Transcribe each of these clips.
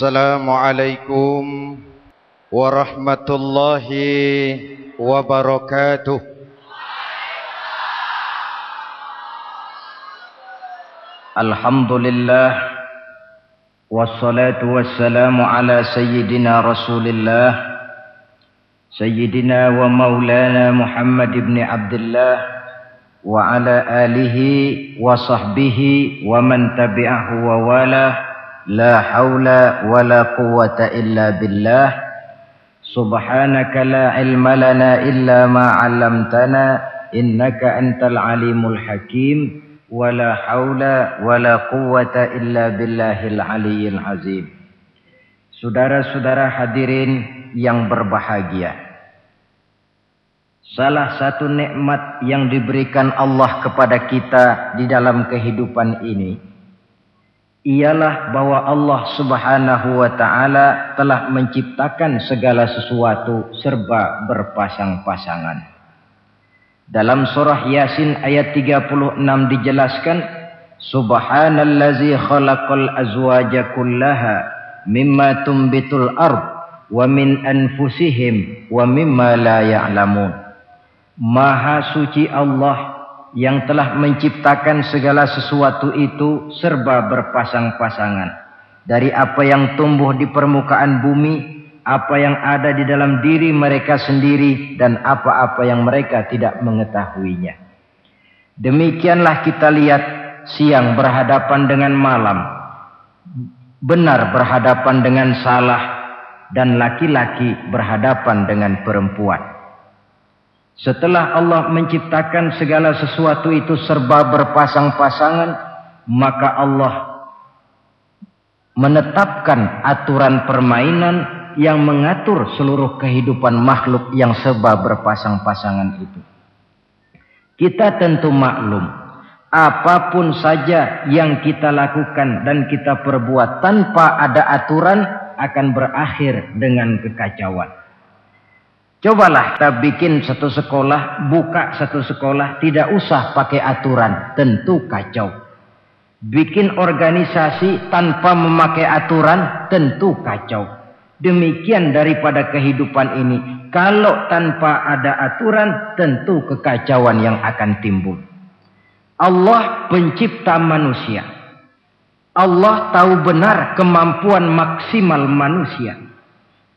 السلام عليكم ورحمة الله وبركاته الحمد لله والصلاة والسلام على سيدنا رسول الله سيدنا ومولانا محمد بن عبد الله وعلى آله وصحبه ومن تبعه ووالاه لا حول ولا قوة إلا بالله سبحانك لا علم لنا إلا ما علمتنا إنك أنت العليم الحكيم ولا حول ولا قوة إلا بالله العلي العظيم Saudara-saudara hadirin yang berbahagia. Salah satu nikmat yang diberikan Allah kepada kita di dalam kehidupan ini ialah bahwa Allah Subhanahu wa taala telah menciptakan segala sesuatu serba berpasang-pasangan. Dalam surah Yasin ayat 36 dijelaskan Subhanallazi khalaqal azwaja kullaha mimma tumbitul ard wa min anfusihim wa mimma la ya'lamun. Maha suci Allah yang telah menciptakan segala sesuatu itu serba berpasang-pasangan. Dari apa yang tumbuh di permukaan bumi, apa yang ada di dalam diri mereka sendiri, dan apa-apa yang mereka tidak mengetahuinya. Demikianlah kita lihat siang berhadapan dengan malam, benar berhadapan dengan salah, dan laki-laki berhadapan dengan perempuan. Setelah Allah menciptakan segala sesuatu itu serba berpasang-pasangan, maka Allah menetapkan aturan permainan yang mengatur seluruh kehidupan makhluk yang serba berpasang-pasangan itu. Kita tentu maklum, apa pun saja yang kita lakukan dan kita perbuat tanpa ada aturan akan berakhir dengan kekacauan. Cobalah kita bikin satu sekolah, buka satu sekolah, tidak usah pakai aturan, tentu kacau. Bikin organisasi tanpa memakai aturan, tentu kacau. Demikian daripada kehidupan ini. Kalau tanpa ada aturan, tentu kekacauan yang akan timbul. Allah pencipta manusia. Allah tahu benar kemampuan maksimal manusia.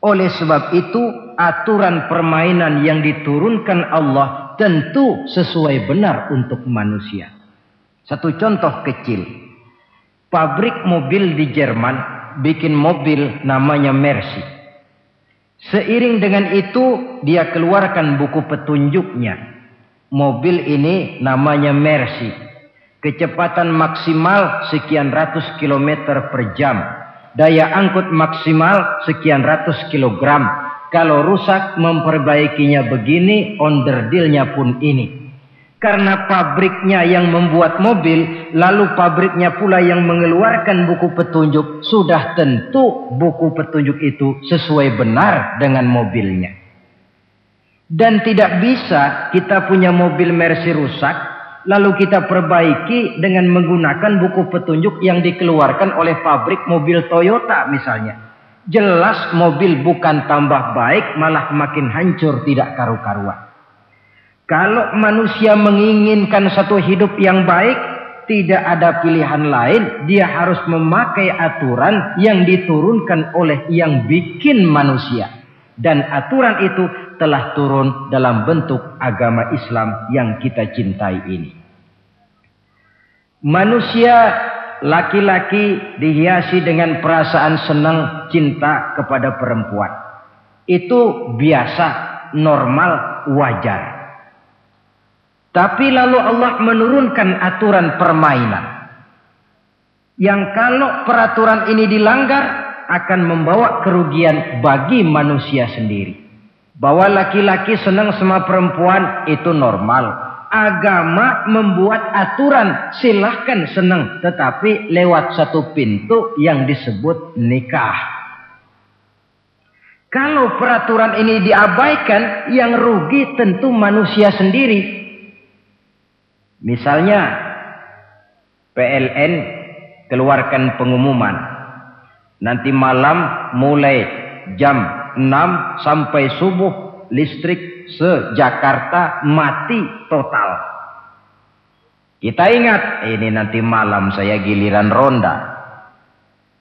Oleh sebab itu, aturan permainan yang diturunkan Allah tentu sesuai benar untuk manusia. Satu contoh kecil. Pabrik mobil di Jerman bikin mobil namanya Mercy. Seiring dengan itu dia keluarkan buku petunjuknya. Mobil ini namanya Mercy. Kecepatan maksimal sekian ratus kilometer per jam. Daya angkut maksimal sekian ratus kilogram kalau rusak memperbaikinya begini, onderdilnya pun ini. Karena pabriknya yang membuat mobil, lalu pabriknya pula yang mengeluarkan buku petunjuk, sudah tentu buku petunjuk itu sesuai benar dengan mobilnya. Dan tidak bisa kita punya mobil Mercy rusak, lalu kita perbaiki dengan menggunakan buku petunjuk yang dikeluarkan oleh pabrik mobil Toyota misalnya. Jelas mobil bukan tambah baik malah makin hancur tidak karu-karuan. Kalau manusia menginginkan satu hidup yang baik, tidak ada pilihan lain, dia harus memakai aturan yang diturunkan oleh yang bikin manusia. Dan aturan itu telah turun dalam bentuk agama Islam yang kita cintai ini. Manusia laki-laki dihiasi dengan perasaan senang cinta kepada perempuan. Itu biasa, normal, wajar. Tapi lalu Allah menurunkan aturan permainan. Yang kalau peraturan ini dilanggar akan membawa kerugian bagi manusia sendiri. Bahwa laki-laki senang sama perempuan itu normal. Agama membuat aturan silahkan senang. Tetapi lewat satu pintu yang disebut nikah. Kalau peraturan ini diabaikan yang rugi tentu manusia sendiri. Misalnya PLN keluarkan pengumuman. Nanti malam mulai jam 6 sampai subuh listrik se-Jakarta mati total. Kita ingat, ini nanti malam saya giliran ronda.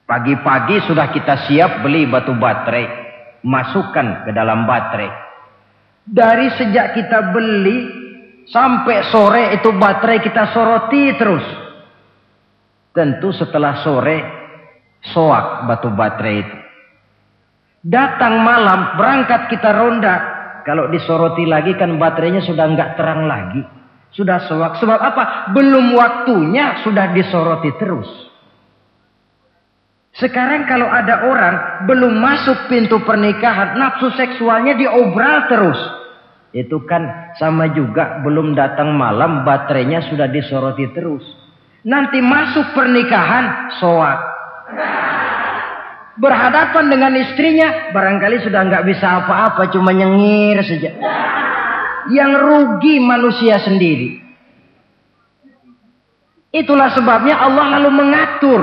Pagi-pagi sudah kita siap beli batu baterai, masukkan ke dalam baterai. Dari sejak kita beli sampai sore itu baterai kita soroti terus. Tentu setelah sore soak batu baterai itu. Datang malam berangkat kita ronda. Kalau disoroti lagi kan baterainya sudah nggak terang lagi. Sudah soak. Sebab apa? Belum waktunya sudah disoroti terus. Sekarang kalau ada orang belum masuk pintu pernikahan, nafsu seksualnya diobral terus. Itu kan sama juga belum datang malam baterainya sudah disoroti terus. Nanti masuk pernikahan soak. Berhadapan dengan istrinya barangkali sudah nggak bisa apa-apa cuma nyengir saja. Yang rugi manusia sendiri. Itulah sebabnya Allah lalu mengatur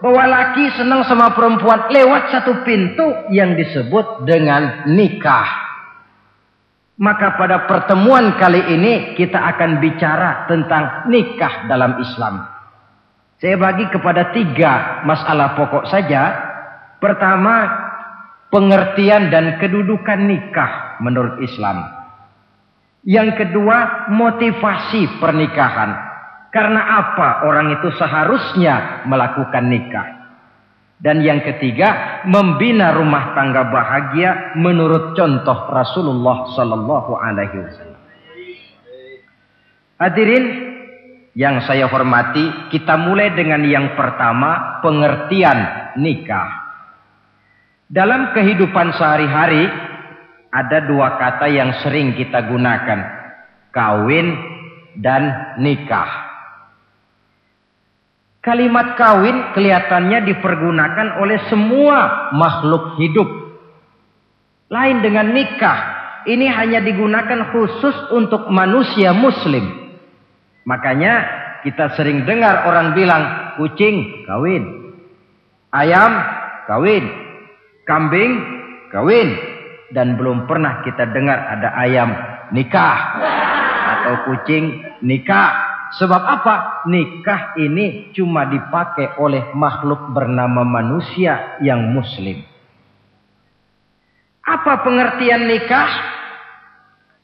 bahwa laki senang sama perempuan lewat satu pintu yang disebut dengan nikah. Maka pada pertemuan kali ini kita akan bicara tentang nikah dalam Islam. Saya bagi kepada tiga masalah pokok saja. Pertama, pengertian dan kedudukan nikah menurut Islam. Yang kedua, motivasi pernikahan. Karena apa orang itu seharusnya melakukan nikah. Dan yang ketiga, membina rumah tangga bahagia menurut contoh Rasulullah sallallahu alaihi wasallam. Hadirin yang saya hormati, kita mulai dengan yang pertama, pengertian nikah. Dalam kehidupan sehari-hari ada dua kata yang sering kita gunakan, kawin dan nikah. Kalimat kawin kelihatannya dipergunakan oleh semua makhluk hidup. Lain dengan nikah, ini hanya digunakan khusus untuk manusia muslim. Makanya kita sering dengar orang bilang kucing kawin, ayam kawin, kambing kawin, dan belum pernah kita dengar ada ayam nikah atau kucing nikah. Sebab apa? Nikah ini cuma dipakai oleh makhluk bernama manusia yang muslim. Apa pengertian nikah?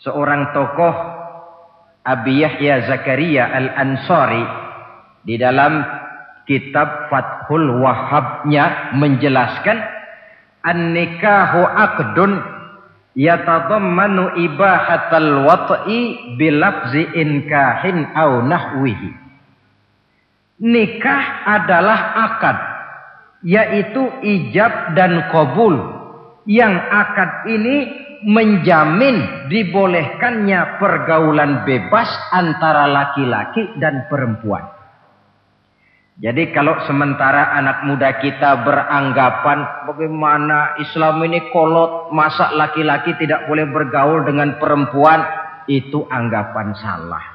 Seorang tokoh Abi Yahya Zakaria Al-Ansari di dalam kitab Fathul Wahabnya menjelaskan an-nikahu yatadammanu ibahatal wat'i bilafzi inkahin au nahwihi. Nikah adalah akad, yaitu ijab dan kabul. Yang akad ini menjamin dibolehkannya pergaulan bebas antara laki-laki dan perempuan. Jadi kalau sementara anak muda kita beranggapan bagaimana Islam ini kolot, masa laki-laki tidak boleh bergaul dengan perempuan, itu anggapan salah.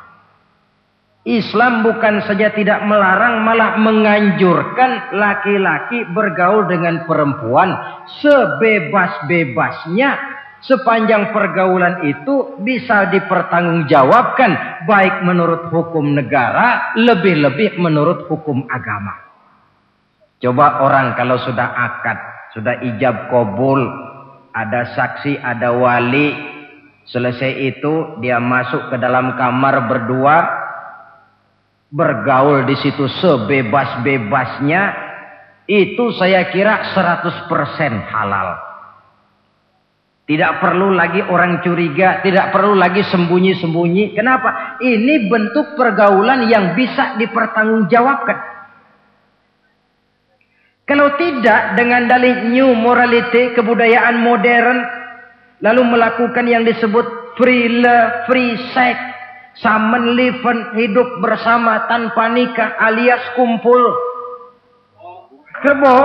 Islam bukan saja tidak melarang, malah menganjurkan laki-laki bergaul dengan perempuan sebebas-bebasnya sepanjang pergaulan itu bisa dipertanggungjawabkan baik menurut hukum negara lebih-lebih menurut hukum agama. Coba orang kalau sudah akad, sudah ijab kabul, ada saksi, ada wali, selesai itu dia masuk ke dalam kamar berdua bergaul di situ sebebas-bebasnya itu saya kira 100% halal. Tidak perlu lagi orang curiga, tidak perlu lagi sembunyi-sembunyi. Kenapa? Ini bentuk pergaulan yang bisa dipertanggungjawabkan. Kalau tidak dengan dalih new morality, kebudayaan modern, lalu melakukan yang disebut free love, free sex, samen liven, hidup bersama tanpa nikah alias kumpul. Kebo.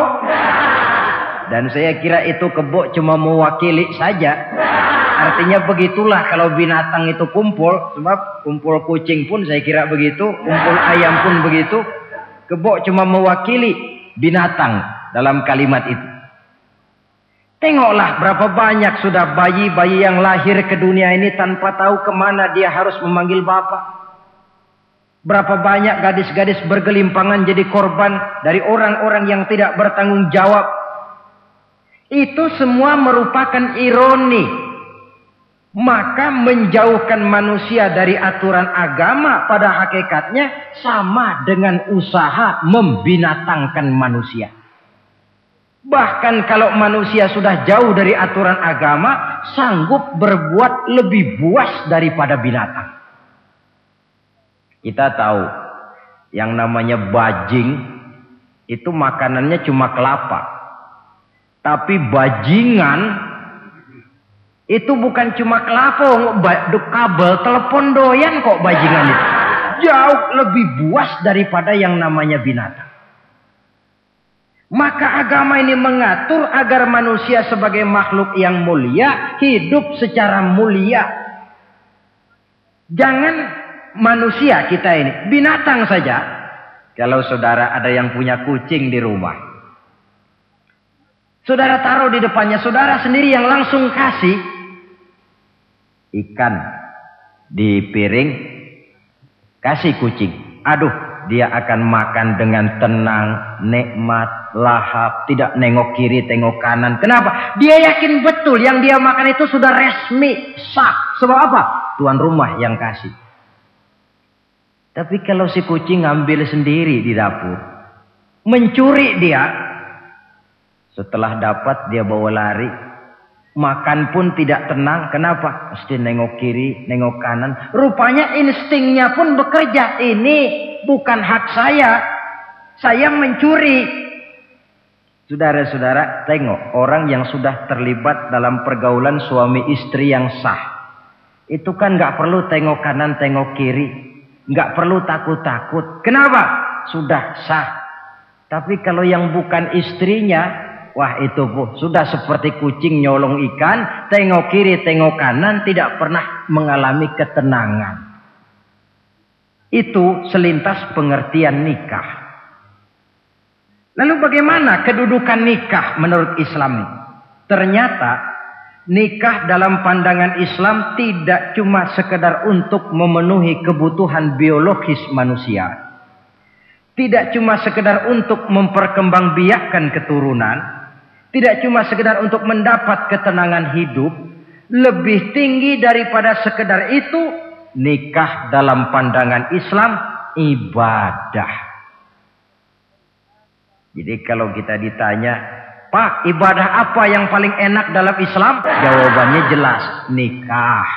Dan saya kira itu kebo cuma mewakili saja. Artinya begitulah kalau binatang itu kumpul. Sebab kumpul kucing pun saya kira begitu. Kumpul ayam pun begitu. Kebo cuma mewakili binatang. dalam kalimat itu. Tengoklah berapa banyak sudah bayi-bayi yang lahir ke dunia ini tanpa tahu ke mana dia harus memanggil bapak. Berapa banyak gadis-gadis bergelimpangan jadi korban dari orang-orang yang tidak bertanggung jawab. Itu semua merupakan ironi. Maka menjauhkan manusia dari aturan agama pada hakikatnya sama dengan usaha membinatangkan manusia. Bahkan kalau manusia sudah jauh dari aturan agama, sanggup berbuat lebih buas daripada binatang. Kita tahu yang namanya bajing itu makanannya cuma kelapa. Tapi bajingan itu bukan cuma kelapa, kabel telepon doyan kok bajingan itu. Jauh lebih buas daripada yang namanya binatang. Maka agama ini mengatur agar manusia sebagai makhluk yang mulia hidup secara mulia. Jangan manusia kita ini, binatang saja. Kalau saudara ada yang punya kucing di rumah. Saudara taruh di depannya, saudara sendiri yang langsung kasih ikan di piring, kasih kucing. Aduh, dia akan makan dengan tenang, nikmat, lahap, tidak nengok kiri, tengok kanan. Kenapa? Dia yakin betul yang dia makan itu sudah resmi, sah. Sebab apa? Tuan rumah yang kasih. Tapi kalau si kucing ngambil sendiri di dapur, mencuri dia, setelah dapat dia bawa lari, makan pun tidak tenang. Kenapa? Mesti nengok kiri, nengok kanan. Rupanya instingnya pun bekerja. Ini bukan hak saya. Saya mencuri. Saudara-saudara, tengok orang yang sudah terlibat dalam pergaulan suami istri yang sah. Itu kan nggak perlu tengok kanan, tengok kiri. nggak perlu takut-takut. Kenapa? Sudah sah. Tapi kalau yang bukan istrinya, wah itu bu, sudah seperti kucing nyolong ikan, tengok kiri, tengok kanan, tidak pernah mengalami ketenangan. Itu selintas pengertian nikah. Lalu bagaimana kedudukan nikah menurut Islam Ternyata nikah dalam pandangan Islam tidak cuma sekedar untuk memenuhi kebutuhan biologis manusia. Tidak cuma sekedar untuk memperkembangbiakkan keturunan. Tidak cuma sekedar untuk mendapat ketenangan hidup. Lebih tinggi daripada sekedar itu, nikah dalam pandangan Islam ibadah. Jadi kalau kita ditanya, Pak, ibadah apa yang paling enak dalam Islam? Jawabannya jelas, nikah.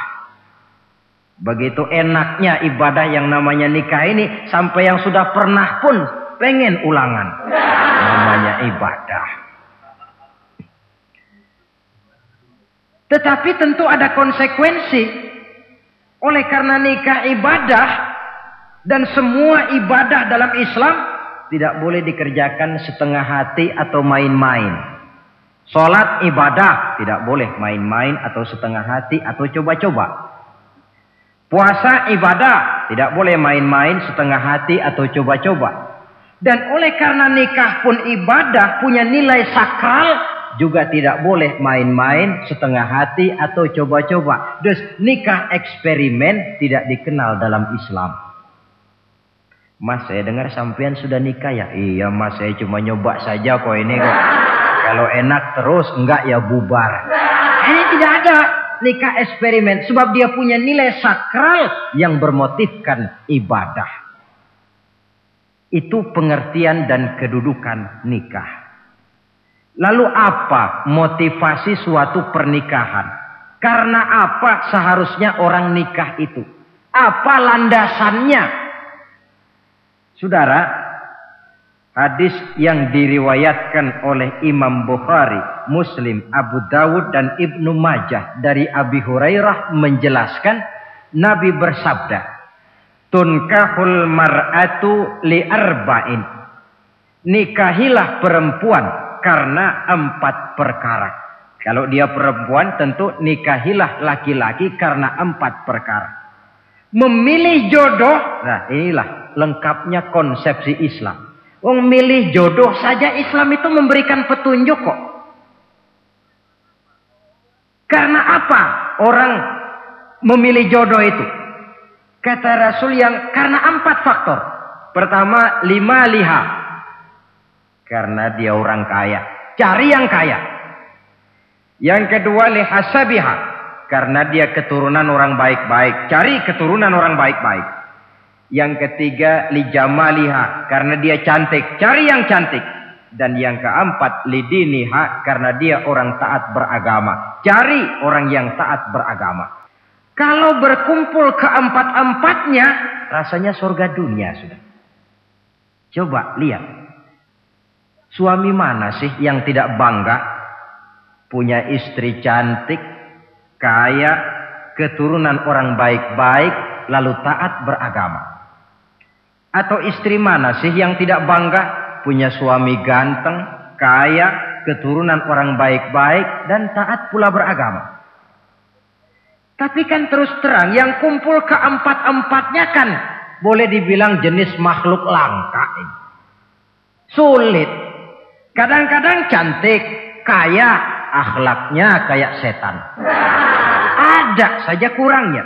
Begitu enaknya ibadah yang namanya nikah ini, sampai yang sudah pernah pun pengen ulangan. Namanya ibadah. Tetapi tentu ada konsekuensi. Oleh karena nikah ibadah, dan semua ibadah dalam Islam tidak boleh dikerjakan setengah hati atau main-main. Sholat ibadah tidak boleh main-main atau setengah hati atau coba-coba. Puasa ibadah tidak boleh main-main setengah hati atau coba-coba. Dan oleh karena nikah pun ibadah punya nilai sakral juga tidak boleh main-main setengah hati atau coba-coba. Dus nikah eksperimen tidak dikenal dalam Islam. Mas saya dengar sampean sudah nikah ya? Iya mas saya cuma nyoba saja kok ini kok. Kalau enak terus enggak ya bubar. Ini tidak ada nikah eksperimen. Sebab dia punya nilai sakral yang bermotifkan ibadah. Itu pengertian dan kedudukan nikah. Lalu apa motivasi suatu pernikahan? Karena apa seharusnya orang nikah itu? Apa landasannya? Saudara, hadis yang diriwayatkan oleh Imam Bukhari, Muslim, Abu Dawud dan Ibnu Majah dari Abi Hurairah menjelaskan Nabi bersabda, "Tunkahul mar'atu li arba'in." Nikahilah perempuan karena empat perkara. Kalau dia perempuan tentu nikahilah laki-laki karena empat perkara. Memilih jodoh, nah inilah lengkapnya konsepsi Islam. Wong milih jodoh saja Islam itu memberikan petunjuk kok. Karena apa orang memilih jodoh itu? Kata Rasul yang karena empat faktor. Pertama, lima liha. Karena dia orang kaya. Cari yang kaya. Yang kedua, lihasabiha. Karena dia keturunan orang baik-baik. Cari keturunan orang baik-baik. Yang ketiga, lijamaliha. Karena dia cantik. Cari yang cantik. Dan yang keempat, lidiniha. Karena dia orang taat beragama. Cari orang yang taat beragama. Kalau berkumpul keempat-empatnya, rasanya surga dunia sudah. Coba lihat. Suami mana sih yang tidak bangga punya istri cantik, kaya, keturunan orang baik-baik, lalu taat beragama? Atau istri mana sih yang tidak bangga punya suami ganteng, kaya, keturunan orang baik-baik, dan taat pula beragama? Tapi kan terus terang yang kumpul keempat-empatnya kan boleh dibilang jenis makhluk langka. Sulit. Kadang-kadang cantik, kaya, akhlaknya kayak setan. Ada saja kurangnya.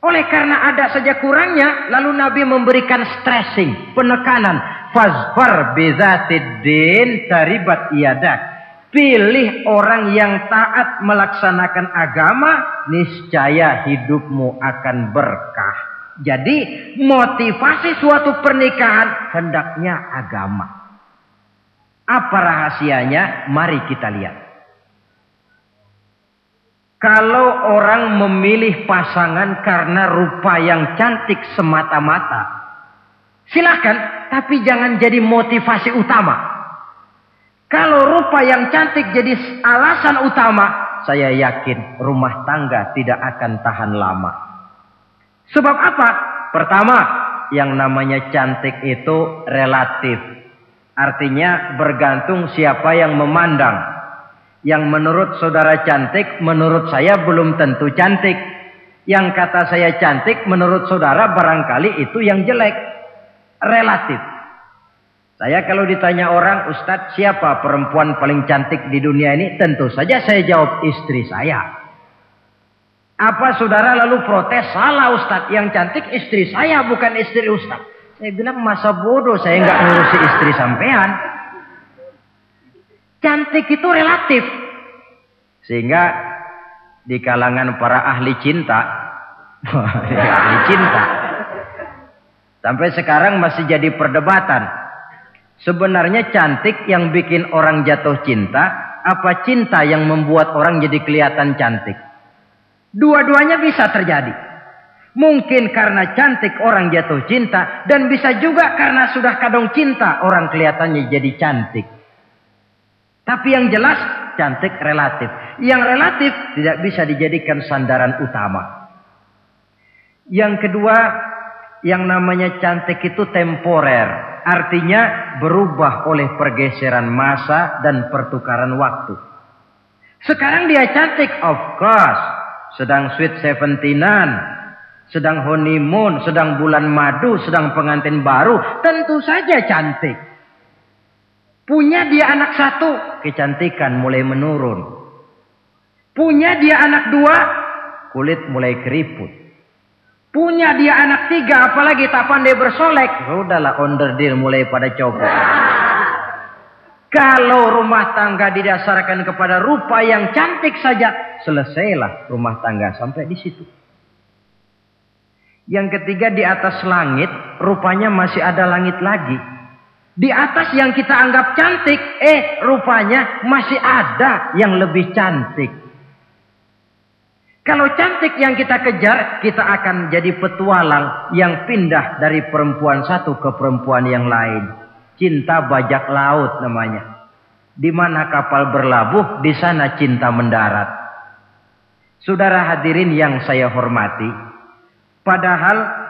Oleh karena ada saja kurangnya, lalu Nabi memberikan stressing, penekanan. Fazfar bezatiddin taribat iadak. Pilih orang yang taat melaksanakan agama, niscaya hidupmu akan berkah. Jadi motivasi suatu pernikahan hendaknya agama. Apa rahasianya? Mari kita lihat. Kalau orang memilih pasangan karena rupa yang cantik semata-mata, silahkan, tapi jangan jadi motivasi utama. Kalau rupa yang cantik jadi alasan utama, saya yakin rumah tangga tidak akan tahan lama. Sebab apa? Pertama, yang namanya cantik itu relatif. Artinya bergantung siapa yang memandang. Yang menurut saudara cantik, menurut saya belum tentu cantik. Yang kata saya cantik, menurut saudara barangkali itu yang jelek. Relatif. Saya kalau ditanya orang, Ustadz siapa perempuan paling cantik di dunia ini? Tentu saja saya jawab istri saya. Apa saudara lalu protes? Salah Ustadz, yang cantik istri saya bukan istri Ustadz. Saya bilang masa bodoh saya nggak ngurusi istri sampean. Cantik itu relatif. Sehingga di kalangan para ahli cinta, ahli cinta, sampai sekarang masih jadi perdebatan. Sebenarnya cantik yang bikin orang jatuh cinta, apa cinta yang membuat orang jadi kelihatan cantik? Dua-duanya bisa terjadi. Mungkin karena cantik orang jatuh cinta dan bisa juga karena sudah kadung cinta orang kelihatannya jadi cantik. Tapi yang jelas cantik relatif. Yang relatif tidak bisa dijadikan sandaran utama. Yang kedua, yang namanya cantik itu temporer. Artinya berubah oleh pergeseran masa dan pertukaran waktu. Sekarang dia cantik, of course. Sedang sweet seventeenan, sedang honeymoon, sedang bulan madu, sedang pengantin baru. Tentu saja cantik. Punya dia anak satu, kecantikan mulai menurun. Punya dia anak dua, kulit mulai keriput. Punya dia anak tiga, apalagi tak pandai bersolek. Sudahlah deal mulai pada copot. Kalau rumah tangga didasarkan kepada rupa yang cantik saja, selesailah rumah tangga sampai di situ. Yang ketiga di atas langit, rupanya masih ada langit lagi. Di atas yang kita anggap cantik, eh rupanya masih ada yang lebih cantik. Kalau cantik yang kita kejar, kita akan jadi petualang yang pindah dari perempuan satu ke perempuan yang lain. Cinta bajak laut namanya. Di mana kapal berlabuh, di sana cinta mendarat. Saudara hadirin yang saya hormati, padahal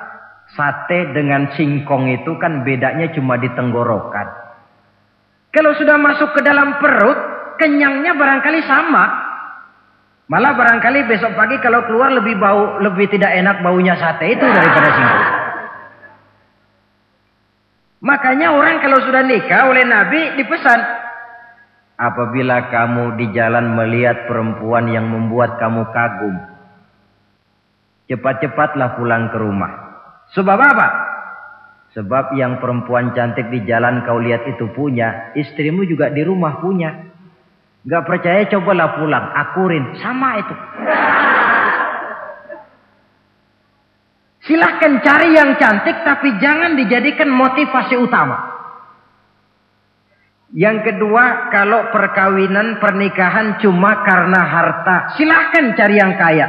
Sate dengan singkong itu kan bedanya cuma di tenggorokan. Kalau sudah masuk ke dalam perut, kenyangnya barangkali sama. Malah barangkali besok pagi kalau keluar lebih bau, lebih tidak enak baunya sate itu daripada singkong. Makanya orang kalau sudah nikah oleh Nabi dipesan. Apabila kamu di jalan melihat perempuan yang membuat kamu kagum. Cepat-cepatlah pulang ke rumah. Sebab apa? Sebab yang perempuan cantik di jalan kau lihat itu punya. Istrimu juga di rumah punya. Gak percaya cobalah pulang. Akurin. Sama itu. Silahkan cari yang cantik tapi jangan dijadikan motivasi utama. Yang kedua, kalau perkawinan pernikahan cuma karena harta, silahkan cari yang kaya.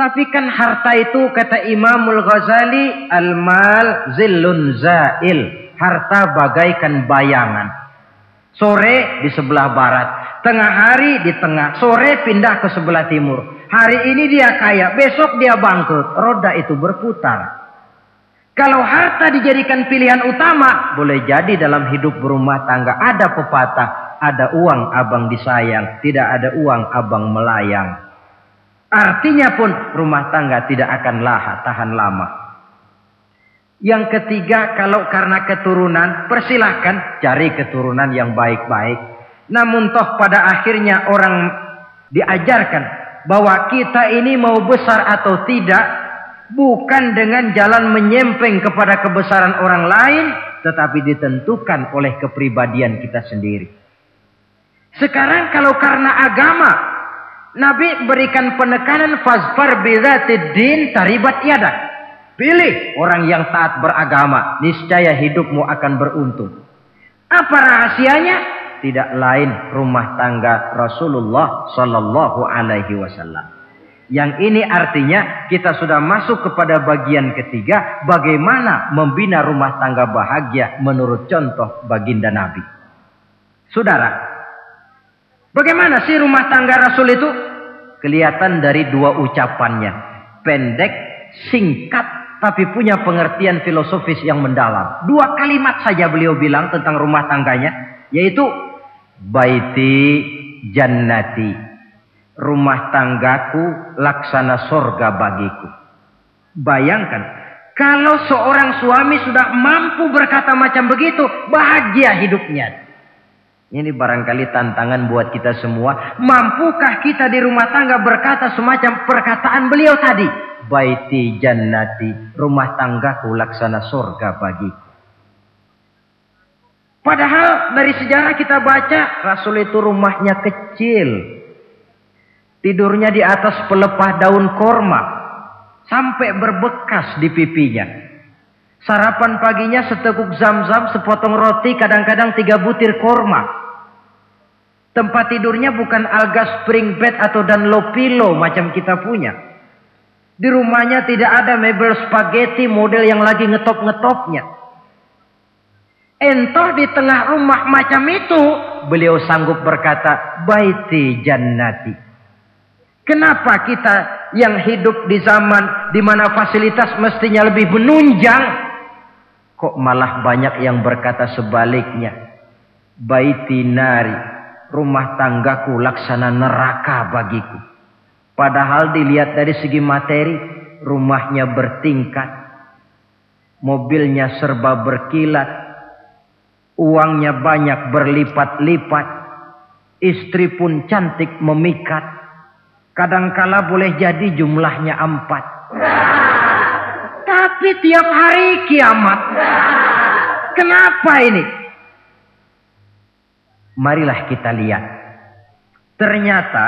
Tapi kan harta itu kata Imamul Ghazali, al-mal zillun zail. Harta bagaikan bayangan. Sore di sebelah barat, tengah hari di tengah, sore pindah ke sebelah timur. Hari ini dia kaya, besok dia bangkrut. Roda itu berputar. Kalau harta dijadikan pilihan utama, boleh jadi dalam hidup berumah tangga ada pepatah, ada uang abang disayang, tidak ada uang abang melayang. Artinya pun rumah tangga tidak akan lahat, tahan lama. Yang ketiga, kalau karena keturunan, persilahkan cari keturunan yang baik-baik. Namun toh pada akhirnya orang diajarkan bahwa kita ini mau besar atau tidak bukan dengan jalan menyempeng kepada kebesaran orang lain tetapi ditentukan oleh kepribadian kita sendiri. Sekarang kalau karena agama Nabi berikan penekanan fazfar bidzatid din taribat yadak. Pilih orang yang taat beragama, niscaya hidupmu akan beruntung. Apa rahasianya? tidak lain rumah tangga Rasulullah Sallallahu Alaihi Wasallam. Yang ini artinya kita sudah masuk kepada bagian ketiga bagaimana membina rumah tangga bahagia menurut contoh baginda Nabi. Saudara, bagaimana sih rumah tangga Rasul itu? Kelihatan dari dua ucapannya. Pendek, singkat, tapi punya pengertian filosofis yang mendalam. Dua kalimat saja beliau bilang tentang rumah tangganya, yaitu baiti jannati rumah tanggaku laksana sorga bagiku bayangkan kalau seorang suami sudah mampu berkata macam begitu bahagia hidupnya ini barangkali tantangan buat kita semua. Mampukah kita di rumah tangga berkata semacam perkataan beliau tadi? Baiti jannati, rumah tanggaku laksana sorga bagiku. Padahal dari sejarah kita baca Rasul itu rumahnya kecil. Tidurnya di atas pelepah daun korma. Sampai berbekas di pipinya. Sarapan paginya seteguk zam-zam, sepotong roti, kadang-kadang tiga butir korma. Tempat tidurnya bukan alga spring bed atau dan lopilo macam kita punya. Di rumahnya tidak ada mebel spaghetti model yang lagi ngetop-ngetopnya. Entah di tengah rumah macam itu, beliau sanggup berkata, baiti jannati. Kenapa kita yang hidup di zaman di mana fasilitas mestinya lebih menunjang, kok malah banyak yang berkata sebaliknya. Baiti nari, rumah tanggaku laksana neraka bagiku. Padahal dilihat dari segi materi, rumahnya bertingkat. Mobilnya serba berkilat, Uangnya banyak berlipat-lipat. Istri pun cantik memikat. Kadangkala boleh jadi jumlahnya empat. Tapi tiap hari kiamat. Kenapa ini? Marilah kita lihat. Ternyata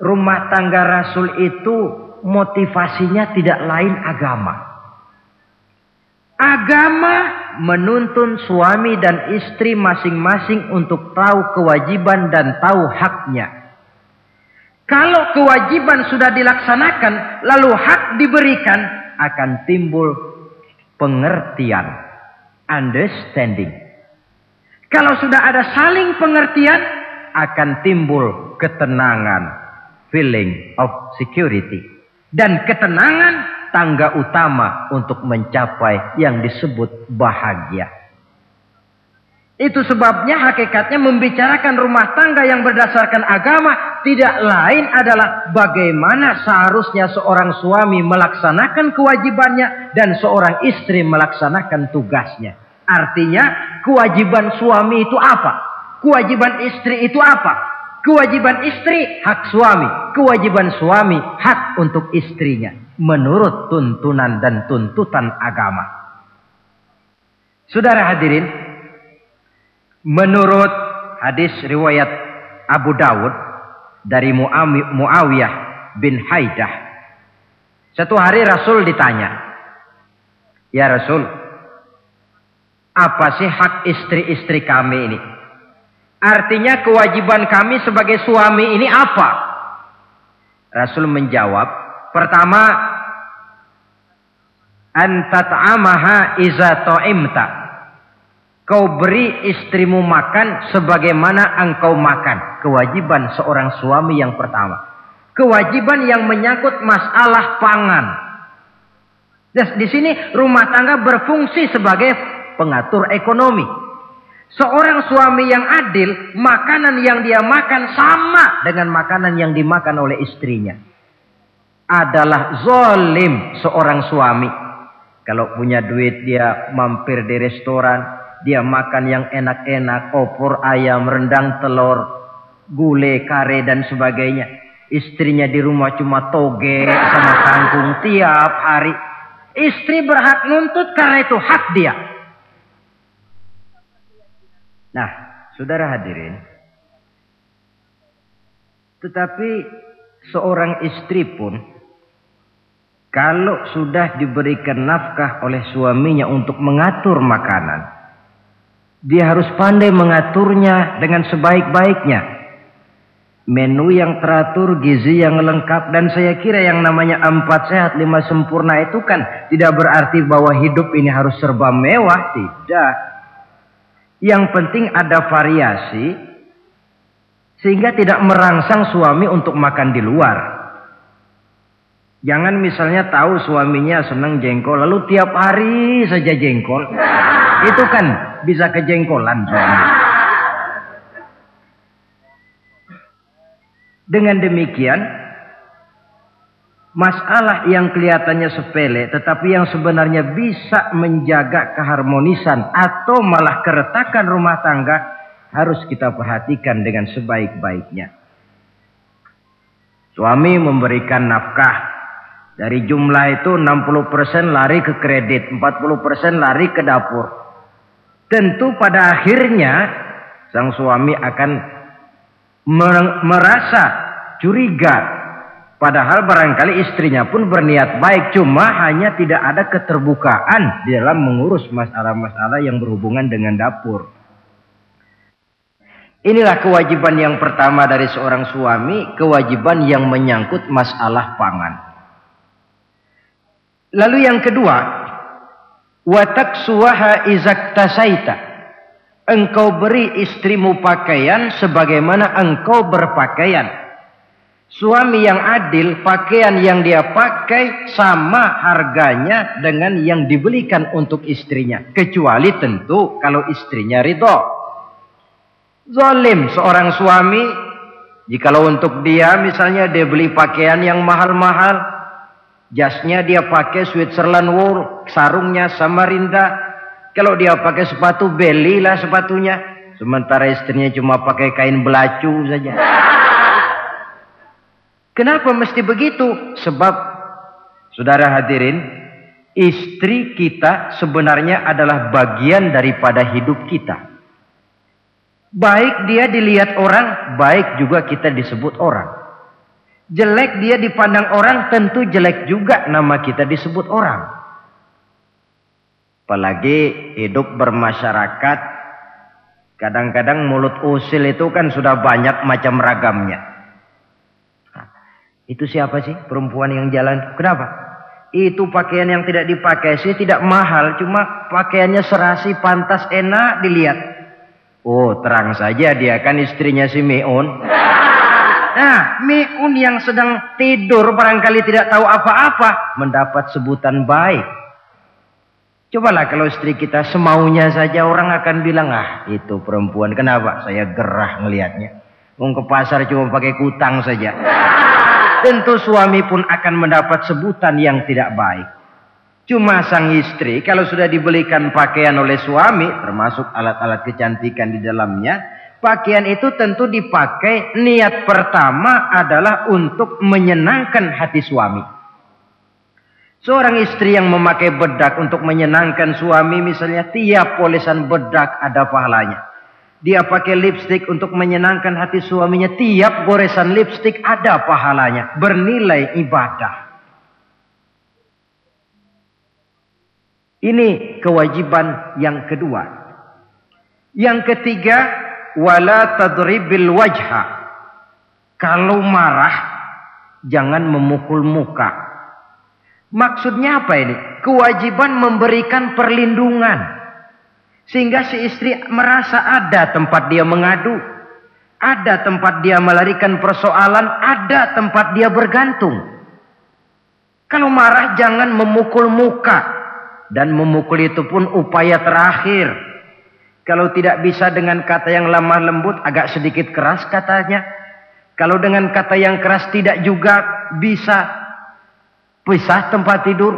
rumah tangga Rasul itu motivasinya tidak lain agama. Agama menuntun suami dan istri masing-masing untuk tahu kewajiban dan tahu haknya. Kalau kewajiban sudah dilaksanakan, lalu hak diberikan, akan timbul pengertian, understanding. Kalau sudah ada saling pengertian, akan timbul ketenangan, feeling of security. Dan ketenangan tangga utama untuk mencapai yang disebut bahagia. Itu sebabnya hakikatnya membicarakan rumah tangga yang berdasarkan agama tidak lain adalah bagaimana seharusnya seorang suami melaksanakan kewajibannya dan seorang istri melaksanakan tugasnya. Artinya kewajiban suami itu apa? Kewajiban istri itu apa? Kewajiban istri hak suami, kewajiban suami hak untuk istrinya menurut tuntunan dan tuntutan agama. Saudara hadirin, menurut hadis riwayat Abu Dawud dari Muawiyah bin Haidah, satu hari Rasul ditanya, "Ya Rasul, apa sih hak istri-istri kami ini?" Artinya kewajiban kami sebagai suami ini apa? Rasul menjawab, pertama, antat'amaha iza. Kau beri istrimu makan sebagaimana engkau makan. Kewajiban seorang suami yang pertama. Kewajiban yang menyangkut masalah pangan. di sini rumah tangga berfungsi sebagai pengatur ekonomi. Seorang suami yang adil, makanan yang dia makan sama dengan makanan yang dimakan oleh istrinya. Adalah zolim seorang suami. Kalau punya duit dia mampir di restoran, dia makan yang enak-enak, opor ayam, rendang telur, gulai, kare dan sebagainya. Istrinya di rumah cuma toge sama kangkung tiap hari. Istri berhak nuntut karena itu hak dia. Nah, saudara hadirin, tetapi seorang istri pun kalau sudah diberikan nafkah oleh suaminya untuk mengatur makanan, dia harus pandai mengaturnya dengan sebaik-baiknya. Menu yang teratur, gizi yang lengkap, dan saya kira yang namanya empat sehat, lima sempurna itu kan tidak berarti bahwa hidup ini harus serba mewah, tidak. Yang penting ada variasi sehingga tidak merangsang suami untuk makan di luar. Jangan misalnya tahu suaminya senang jengkol lalu tiap hari saja jengkol. Itu kan bisa kejengkolan suami. Dengan demikian masalah yang kelihatannya sepele tetapi yang sebenarnya bisa menjaga keharmonisan atau malah keretakan rumah tangga harus kita perhatikan dengan sebaik-baiknya. Suami memberikan nafkah dari jumlah itu 60% lari ke kredit, 40% lari ke dapur. Tentu pada akhirnya sang suami akan merasa curiga Padahal barangkali istrinya pun berniat baik, cuma hanya tidak ada keterbukaan dalam mengurus masalah-masalah yang berhubungan dengan dapur. Inilah kewajiban yang pertama dari seorang suami, kewajiban yang menyangkut masalah pangan. Lalu yang kedua, watak suwaha izak tasaita. Engkau beri istrimu pakaian sebagaimana engkau berpakaian. Suami yang adil, pakaian yang dia pakai sama harganya dengan yang dibelikan untuk istrinya. Kecuali tentu kalau istrinya ridho. Zalim seorang suami, jikalau untuk dia misalnya dia beli pakaian yang mahal-mahal, jasnya dia pakai Switzerland wool, sarungnya Samarinda. Kalau dia pakai sepatu, belilah sepatunya. Sementara istrinya cuma pakai kain belacu saja. Kenapa mesti begitu? Sebab saudara hadirin, istri kita sebenarnya adalah bagian daripada hidup kita. Baik dia dilihat orang, baik juga kita disebut orang. Jelek dia dipandang orang, tentu jelek juga nama kita disebut orang. Apalagi hidup bermasyarakat, kadang-kadang mulut usil itu kan sudah banyak macam ragamnya. Itu siapa sih perempuan yang jalan? Kenapa? Itu pakaian yang tidak dipakai sih tidak mahal, cuma pakaiannya serasi, pantas, enak dilihat. Oh, terang saja dia kan istrinya si Meun. Nah, Meun yang sedang tidur barangkali tidak tahu apa-apa mendapat sebutan baik. Cobalah kalau istri kita semaunya saja orang akan bilang, ah itu perempuan. Kenapa? Saya gerah melihatnya. Mau ke pasar cuma pakai kutang saja tentu suami pun akan mendapat sebutan yang tidak baik. Cuma sang istri kalau sudah dibelikan pakaian oleh suami, termasuk alat-alat kecantikan di dalamnya, pakaian itu tentu dipakai niat pertama adalah untuk menyenangkan hati suami. Seorang istri yang memakai bedak untuk menyenangkan suami misalnya tiap polesan bedak ada pahalanya. Dia pakai lipstik untuk menyenangkan hati suaminya. Tiap goresan lipstik ada pahalanya. Bernilai ibadah. Ini kewajiban yang kedua. Yang ketiga, wala tadribil wajha. Kalau marah, jangan memukul muka. Maksudnya apa ini? Kewajiban memberikan perlindungan. Sehingga si istri merasa ada tempat dia mengadu. Ada tempat dia melarikan persoalan. Ada tempat dia bergantung. Kalau marah jangan memukul muka. Dan memukul itu pun upaya terakhir. Kalau tidak bisa dengan kata yang lemah lembut, agak sedikit keras katanya. Kalau dengan kata yang keras tidak juga bisa pisah tempat tidur.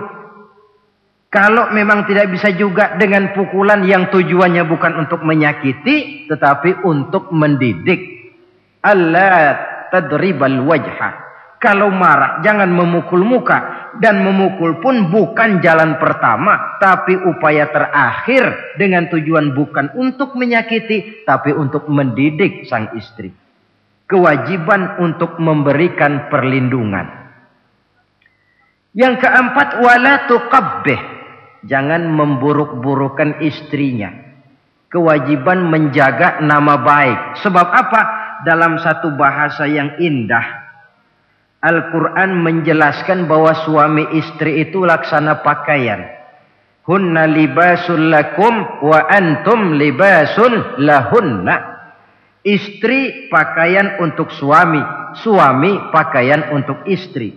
Kalau memang tidak bisa juga dengan pukulan yang tujuannya bukan untuk menyakiti, tetapi untuk mendidik. Allah tadribal wajha. Kalau marah jangan memukul muka dan memukul pun bukan jalan pertama tapi upaya terakhir dengan tujuan bukan untuk menyakiti tapi untuk mendidik sang istri. Kewajiban untuk memberikan perlindungan. Yang keempat wala tuqabbih. Jangan memburuk-burukan istrinya. Kewajiban menjaga nama baik. Sebab apa? Dalam satu bahasa yang indah Al-Quran menjelaskan bahwa suami istri itu laksana pakaian. Hunna libasul lakum wa antum libasun lahunna. Istri pakaian untuk suami, suami pakaian untuk istri.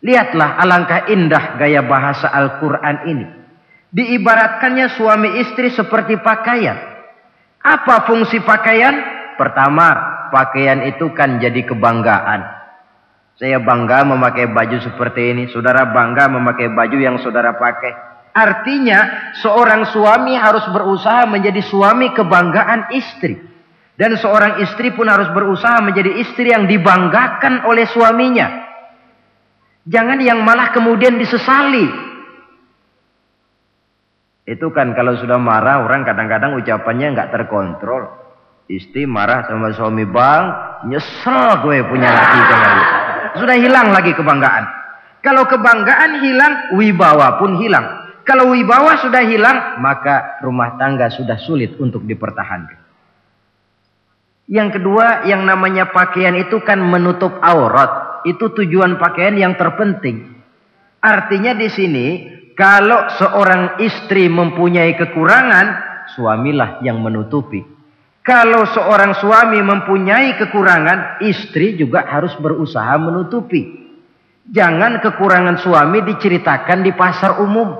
Lihatlah alangkah indah gaya bahasa Al-Quran ini. Diibaratkannya suami istri seperti pakaian. Apa fungsi pakaian? Pertama, pakaian itu kan jadi kebanggaan. Saya bangga memakai baju seperti ini. Saudara bangga memakai baju yang saudara pakai. Artinya seorang suami harus berusaha menjadi suami kebanggaan istri. Dan seorang istri pun harus berusaha menjadi istri yang dibanggakan oleh suaminya. Jangan yang malah kemudian disesali. Itu kan kalau sudah marah orang kadang-kadang ucapannya nggak terkontrol. Istri marah sama suami bang, nyesel gue punya laki gitu sudah hilang lagi kebanggaan. Kalau kebanggaan hilang, wibawa pun hilang. Kalau wibawa sudah hilang, maka rumah tangga sudah sulit untuk dipertahankan. Yang kedua, yang namanya pakaian itu kan menutup aurat. Itu tujuan pakaian yang terpenting. Artinya di sini, kalau seorang istri mempunyai kekurangan, suamilah yang menutupi. Kalau seorang suami mempunyai kekurangan, istri juga harus berusaha menutupi. Jangan kekurangan suami diceritakan di pasar umum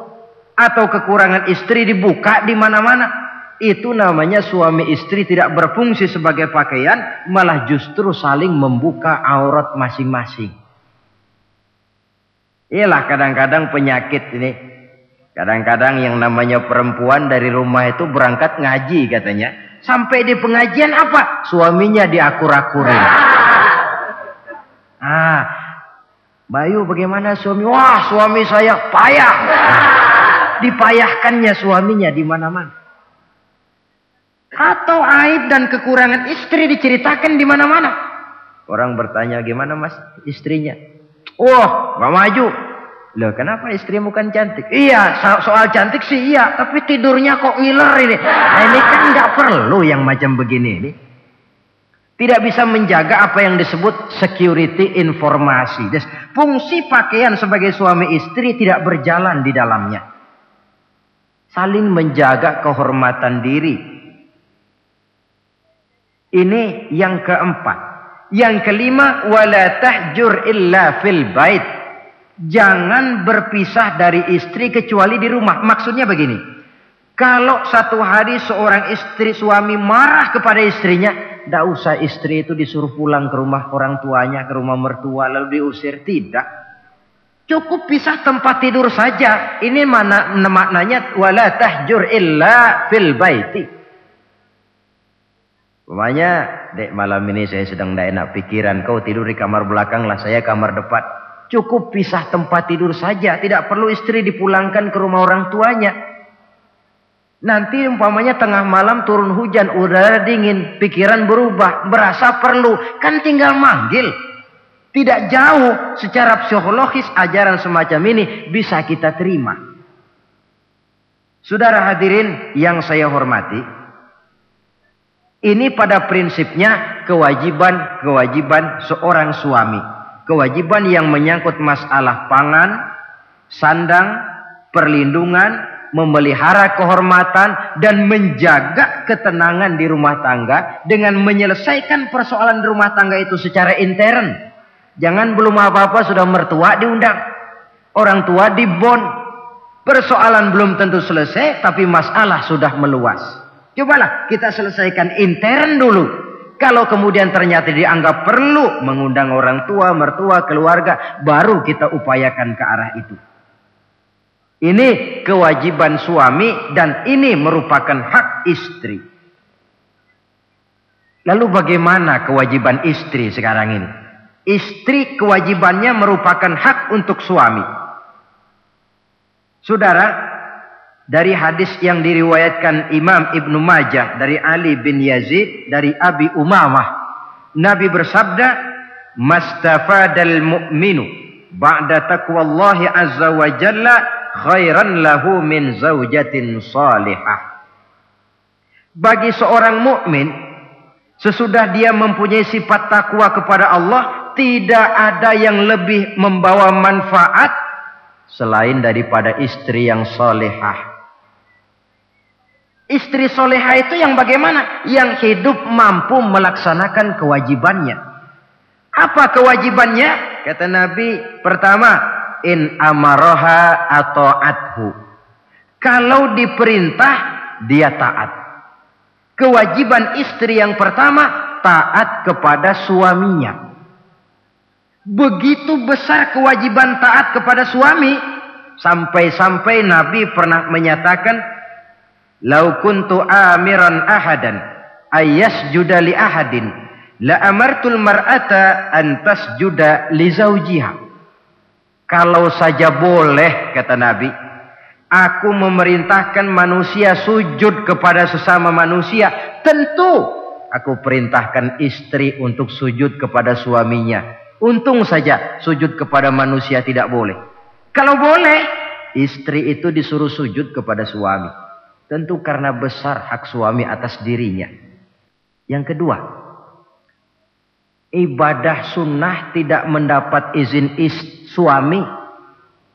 atau kekurangan istri dibuka di mana-mana. Itu namanya suami istri tidak berfungsi sebagai pakaian, malah justru saling membuka aurat masing-masing. Iyalah kadang-kadang penyakit ini. Kadang-kadang yang namanya perempuan dari rumah itu berangkat ngaji katanya Sampai di pengajian apa? Suaminya diakur-akurin. Ah, Bayu bagaimana suami? Wah, suami saya payah. Dipayahkannya suaminya di mana-mana. Atau aib dan kekurangan istri diceritakan di mana-mana. Orang bertanya gimana mas istrinya? Wah, gak maju. Loh kenapa istrimu kan cantik? Iya soal cantik sih iya. Tapi tidurnya kok ngiler ini. Nah ini kan nggak perlu yang macam begini ini. Tidak bisa menjaga apa yang disebut security informasi. Fungsi pakaian sebagai suami istri tidak berjalan di dalamnya. Saling menjaga kehormatan diri. Ini yang keempat. Yang kelima, wala tahjur illa fil bait Jangan berpisah dari istri kecuali di rumah. Maksudnya begini. Kalau satu hari seorang istri suami marah kepada istrinya. Tidak usah istri itu disuruh pulang ke rumah orang tuanya, ke rumah mertua lalu diusir. Tidak. Cukup pisah tempat tidur saja. Ini mana maknanya wala tahjur illa fil baiti. Umpamanya, dek malam ini saya sedang tidak enak pikiran. Kau tidur di kamar belakang lah, saya kamar depan. Cukup pisah tempat tidur saja. Tidak perlu istri dipulangkan ke rumah orang tuanya. Nanti umpamanya tengah malam turun hujan, udara dingin, pikiran berubah, berasa perlu. Kan tinggal manggil. Tidak jauh secara psikologis ajaran semacam ini bisa kita terima. Saudara hadirin yang saya hormati, ini pada prinsipnya kewajiban-kewajiban seorang suami. Kewajiban yang menyangkut masalah pangan, sandang, perlindungan, memelihara kehormatan dan menjaga ketenangan di rumah tangga dengan menyelesaikan persoalan rumah tangga itu secara intern Jangan belum apa-apa sudah mertua diundang. Orang tua dibon. Persoalan belum tentu selesai tapi masalah sudah meluas. Cobalah kita selesaikan intern dulu. Kalau kemudian ternyata dianggap perlu mengundang orang tua, mertua, keluarga, baru kita upayakan ke arah itu. Ini kewajiban suami dan ini merupakan hak istri. Lalu bagaimana kewajiban istri sekarang ini? Istri kewajibannya merupakan hak untuk suami. Saudara, dari hadis yang diriwayatkan Imam Ibnu Majah dari Ali bin Yazid dari Abi Umamah, Nabi bersabda, "Mastafadal mu'minu ba'da taqwallahi azza wa jalla khairan lahu min zaujatin salihah." Bagi seorang mukmin sesudah dia mempunyai sifat takwa kepada Allah, tidak ada yang lebih membawa manfaat selain daripada istri yang solehah. Istri solehah itu yang bagaimana? Yang hidup mampu melaksanakan kewajibannya. Apa kewajibannya? Kata Nabi, pertama, in amaroha atau adhu. Kalau diperintah, dia taat. Kewajiban istri yang pertama, taat kepada suaminya. Begitu besar kewajiban taat kepada suami sampai-sampai Nabi pernah menyatakan lau kuntu amiran ahadan ayas juda li ahadin la amartul mar'ata an tasjuda li zaujiha kalau saja boleh kata Nabi aku memerintahkan manusia sujud kepada sesama manusia tentu aku perintahkan istri untuk sujud kepada suaminya Untung saja sujud kepada manusia tidak boleh. Kalau boleh, istri itu disuruh sujud kepada suami. Tentu karena besar hak suami atas dirinya. Yang kedua, ibadah sunnah tidak mendapat izin is suami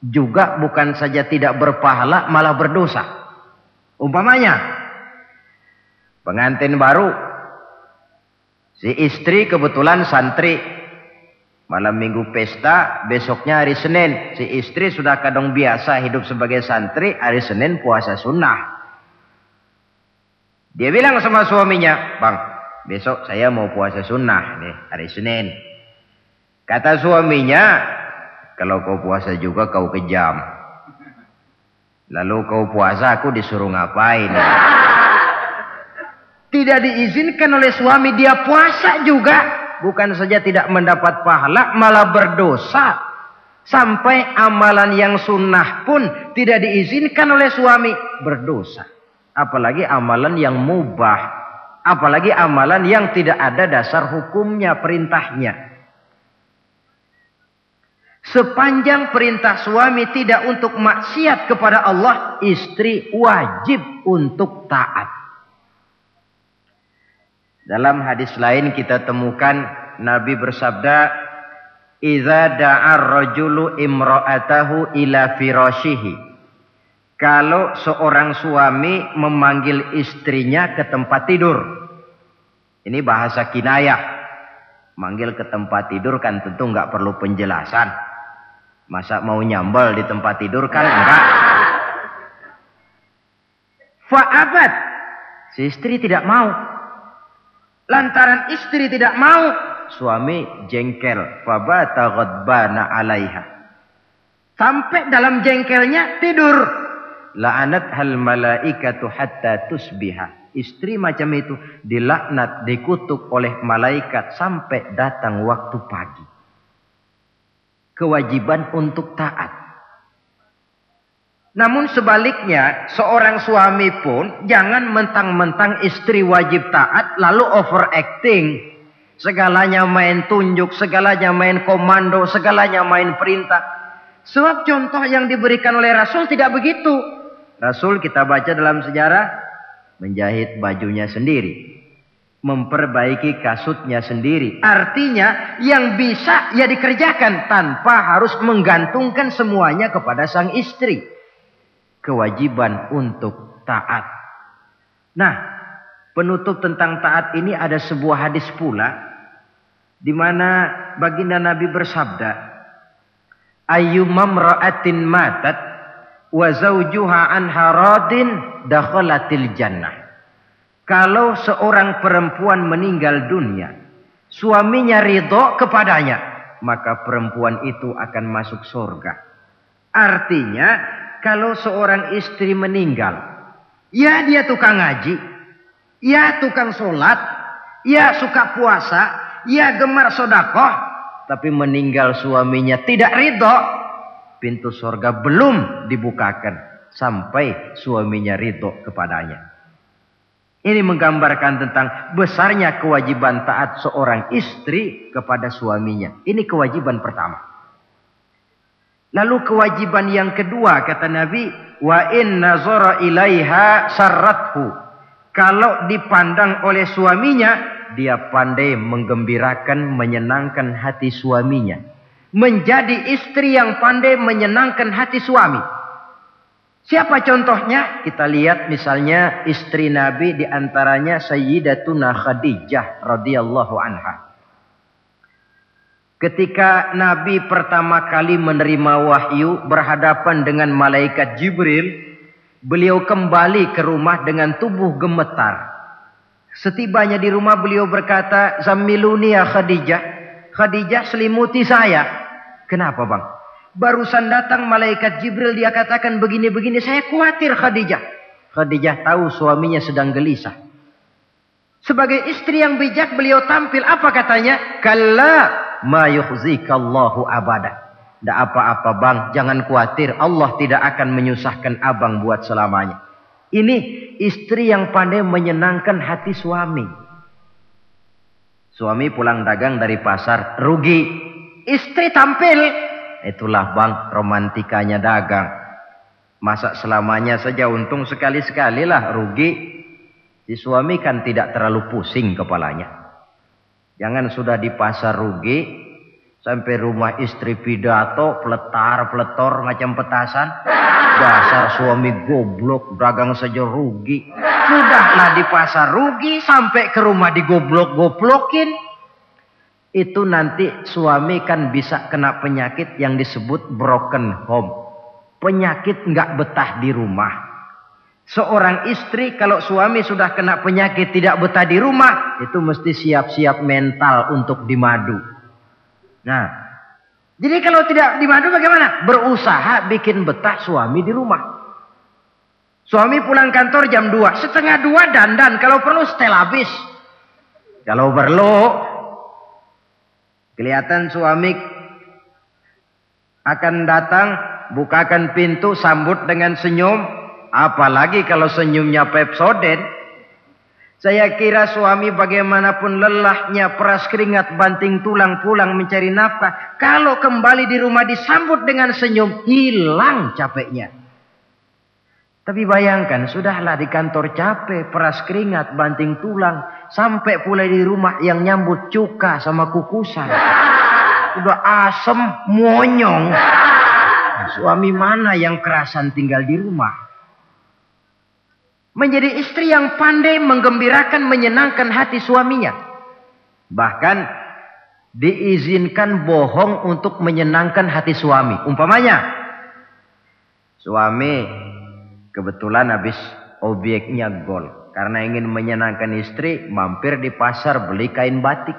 juga bukan saja tidak berpahala malah berdosa. Umpamanya, pengantin baru, si istri kebetulan santri Malam minggu pesta, besoknya hari Senin. Si istri sudah kadang biasa hidup sebagai santri, hari Senin puasa sunnah. Dia bilang sama suaminya, Bang, besok saya mau puasa sunnah nih, hari Senin. Kata suaminya, kalau kau puasa juga kau kejam. Lalu kau puasa aku disuruh ngapain? Tidak diizinkan oleh suami dia puasa juga bukan saja tidak mendapat pahala, malah berdosa. Sampai amalan yang sunnah pun tidak diizinkan oleh suami, berdosa. Apalagi amalan yang mubah. Apalagi amalan yang tidak ada dasar hukumnya, perintahnya. Sepanjang perintah suami tidak untuk maksiat kepada Allah, istri wajib untuk taat. Dalam hadis lain kita temukan Nabi bersabda, "Idza da'a rajulu imra'atahu ila firashihi." Kalau seorang suami memanggil istrinya ke tempat tidur. Ini bahasa kinayah. Manggil ke tempat tidur kan tentu nggak perlu penjelasan. Masa mau nyambal di tempat tidur kan enggak. Fa'abat. Si istri tidak mau. Lantaran istri tidak mau, suami jengkel. Fabata ghadbana alaiha. Sampai dalam jengkelnya tidur. La'anat hal malaikatu hatta tusbiha. Istri macam itu dilaknat, dikutuk oleh malaikat sampai datang waktu pagi. Kewajiban untuk taat. Namun sebaliknya, seorang suami pun jangan mentang-mentang istri wajib taat lalu overacting. Segalanya main tunjuk, segalanya main komando, segalanya main perintah. Sebab contoh yang diberikan oleh Rasul tidak begitu. Rasul kita baca dalam sejarah menjahit bajunya sendiri, memperbaiki kasutnya sendiri. Artinya yang bisa ya dikerjakan tanpa harus menggantungkan semuanya kepada sang istri. Kewajiban untuk taat. Nah, penutup tentang taat ini ada sebuah hadis pula di mana baginda Nabi bersabda, "Ayyumam ra'atin matat wa zawjuha anha radin dakhalatil jannah. Kalau seorang perempuan meninggal dunia, suaminya ridho kepadanya, maka perempuan itu akan masuk surga. Artinya, kalau seorang istri meninggal, ya dia tukang ngaji, ya tukang sholat, ya suka puasa, ya gemar sodakoh, tapi meninggal suaminya tidak ridho, pintu surga belum dibukakan sampai suaminya ridho kepadanya. Ini menggambarkan tentang besarnya kewajiban taat seorang istri kepada suaminya. Ini kewajiban pertama. Lalu kewajiban yang kedua kata Nabi, wa in nazara ilaiha sarrathu. Kalau dipandang oleh suaminya, dia pandai menggembirakan, menyenangkan hati suaminya menjadi istri yang pandai menyenangkan hati suami. Siapa contohnya? Kita lihat misalnya istri Nabi di antaranya Sayyidatuna Khadijah radhiyallahu anha. Ketika Nabi pertama kali menerima wahyu berhadapan dengan malaikat Jibril, beliau kembali ke rumah dengan tubuh gemetar. Setibanya di rumah beliau berkata, "Zammiluni ya Khadijah, Khadijah selimuti saya. Kenapa bang? Barusan datang malaikat Jibril dia katakan begini-begini. Saya khawatir Khadijah. Khadijah tahu suaminya sedang gelisah. Sebagai istri yang bijak beliau tampil. Apa katanya? Kalla ma yukhzikallahu abada. Tidak apa-apa bang. Jangan khawatir. Allah tidak akan menyusahkan abang buat selamanya. Ini istri yang pandai menyenangkan hati suami. Suami pulang dagang dari pasar, rugi. Istri tampil. Itulah bang romantikanya dagang. Masa selamanya saja untung sekali-sekali lah rugi. Si suami kan tidak terlalu pusing kepalanya. Jangan sudah di pasar rugi. Sampai rumah istri pidato, peletar, peletor macam petasan. Dasar suami goblok, dagang saja rugi. Sudahlah di pasar rugi, sampai ke rumah digoblok-goblokin. Itu nanti suami kan bisa kena penyakit yang disebut broken home. Penyakit nggak betah di rumah. Seorang istri kalau suami sudah kena penyakit tidak betah di rumah, itu mesti siap-siap mental untuk dimadu. Nah, jadi kalau tidak dimadu bagaimana? Berusaha bikin betah suami di rumah. Suami pulang kantor jam 2. Setengah 2 dandan. Kalau perlu setel habis. Kalau perlu. Kelihatan suami akan datang. Bukakan pintu. Sambut dengan senyum. Apalagi kalau senyumnya pepsoden. Saya kira suami bagaimanapun lelahnya peras keringat banting tulang pulang mencari nafkah. Kalau kembali di rumah disambut dengan senyum hilang capeknya. Tapi bayangkan sudahlah di kantor capek peras keringat banting tulang. Sampai pula di rumah yang nyambut cuka sama kukusan. Udah asem monyong. Suami mana yang kerasan tinggal di rumah? Menjadi istri yang pandai menggembirakan, menyenangkan hati suaminya. Bahkan diizinkan bohong untuk menyenangkan hati suami. Umpamanya, suami kebetulan habis obyeknya gol. Karena ingin menyenangkan istri, mampir di pasar beli kain batik.